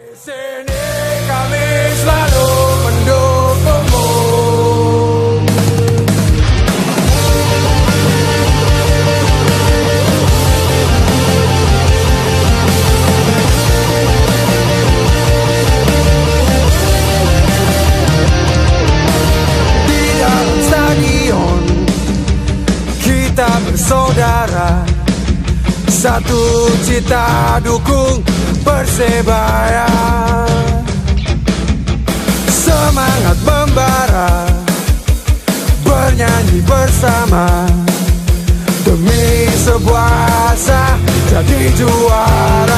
Sini kami selalu mendukungmu. Di dalam stadion kita bersaudara. Satu cita dukung Persebaya. Semangat membara. Bernyanyi bersama. Demi sebuah asa Jadi juara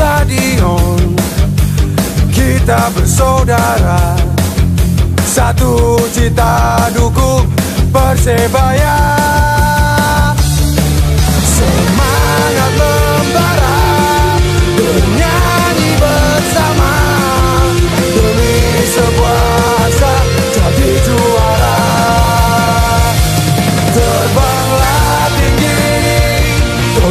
stadion. Kita bersaudara Satu cita dukung Persebaya. Semangat membara Bernyanyi bersama. Demi sebuah asa Jadi juara. Terbanglah tinggi Kau